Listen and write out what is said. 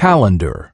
calendar.